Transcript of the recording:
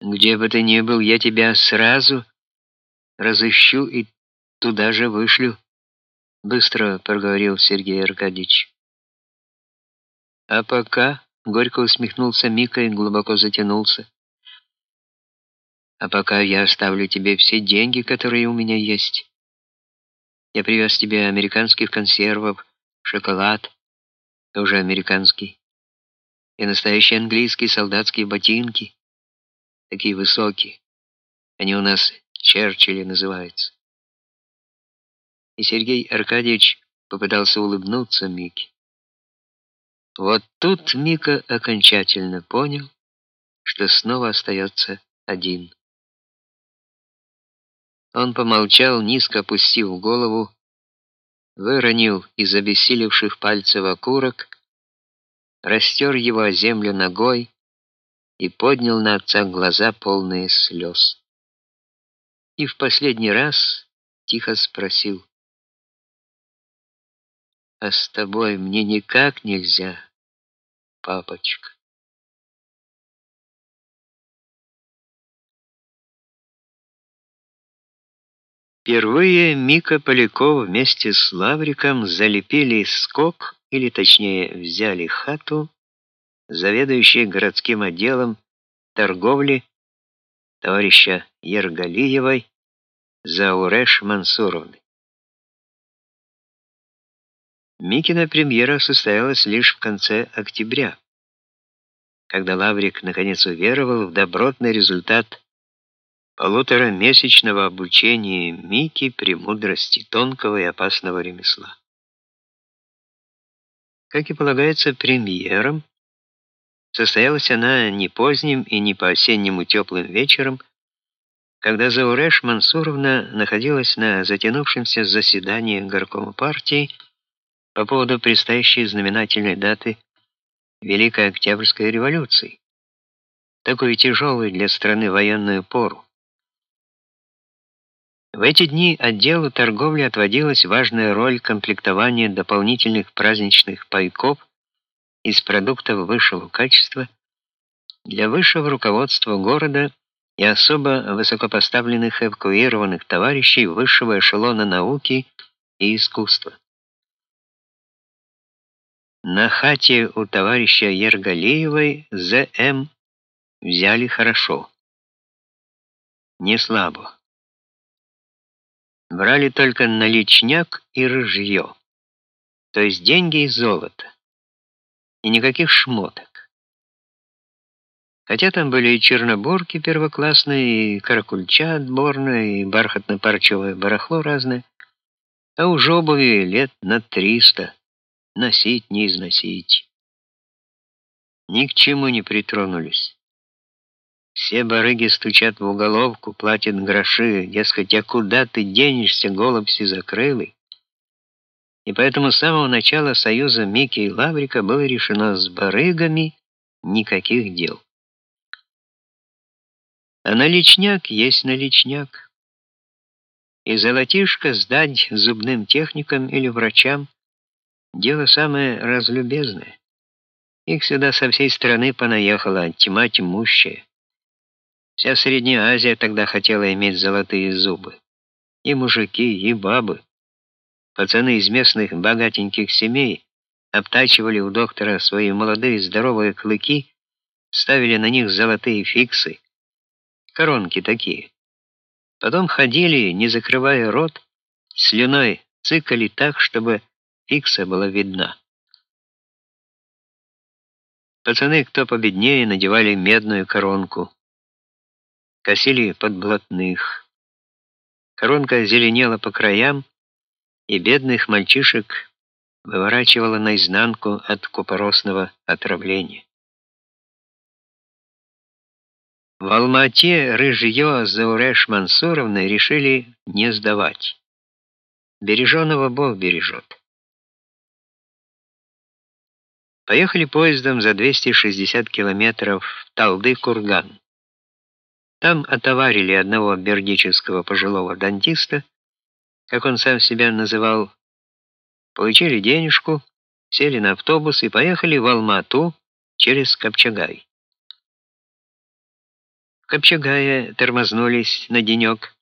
Где бы ты ни был, я тебя сразу разыщу и туда же вышлю, быстро проговорил Сергей Аркадьевич. А пока, горько усмехнулся Мика и глубоко затянулся. А пока я оставлю тебе все деньги, которые у меня есть. Я привез тебе американских консервов, шоколад, тоже американский, и настоящие английские солдатские ботинки, такие высокие. Они у нас Черчилли называются. И Сергей Аркадьевич попытался улыбнуться Мике. Вот тут Мика окончательно понял, что снова остается один. Он помолчал, низко опустив голову, выронил из обессилевших пальцев окурок, растер его о землю ногой и поднял на отца глаза полные слез. И в последний раз тихо спросил: "А с тобой мне никак нельзя, папочка?" Впервые Мика Поляков вместе с Лавриком залепили скок, или точнее, взяли хату, заведующей городским отделом торговли товарища Ергалиевой Зауреш Мансуровны. Микина премьера состоялась лишь в конце октября, когда Лаврик наконец уверовал в добротный результат полуторамесячного обучения Мики премудрости тонкого и опасного ремесла. Как и полагается премьерам, состоялась она не поздним и не по-осеннему теплым вечером, когда Зауреш Мансуровна находилась на затянувшемся заседании горкома партии по поводу предстоящей знаменательной даты Великой Октябрьской революции, такой тяжелой для страны военную пору. В эти дни отделу торговли отводилась важная роль комплектования дополнительных праздничных пайков из продуктов высшего качества для высшего руководства города и особо высокопоставленных эвакуированных товарищей высшего эшелона науки и искусства. На хате у товарища Ергалиевой ЗМ взяли хорошо. Не слабо брали только наличняк и рыжье, то есть деньги и золото, и никаких шмоток. Хотя там были и чернобурки первоклассные, и каракульча отборная, и бархатно-парчевое барахло разное, а уж обуви лет на триста, носить не износить. Ни к чему не притронулись. Все барыги стучат в уголовку, платят гроши, дескать, а куда ты денешься, голубь сизокрылый? И поэтому с самого начала союза Мики и Лаврика было решено с барыгами никаких дел. А наличняк есть наличняк. И золотишко сдать зубным техникам или врачам дело самое разлюбезное. Их сюда со всей страны понаехала тьма тьмущая. Вся Средняя Азия тогда хотела иметь золотые зубы. И мужики, и бабы. Пацаны из местных богатеньких семей обтачивали у доктора свои молодые здоровые клыки, ставили на них золотые фиксы, коронки такие. Потом ходили, не закрывая рот, слюной цикали так, чтобы фикса была видна. Пацаны, кто победнее, надевали медную коронку косили под блатных. Коронка зеленела по краям, и бедных мальчишек выворачивала наизнанку от купоросного отравления. В Алма-Ате рыжье Зауреш Мансуровны решили не сдавать. Береженого Бог бережет. Поехали поездом за 260 километров в Талды-Курган. Там отоварили одного бердического пожилого дантиста, как он сам себя называл, получили денежку, сели на автобус и поехали в Алмату через Копчагай. Копчегая тормознулись на денек.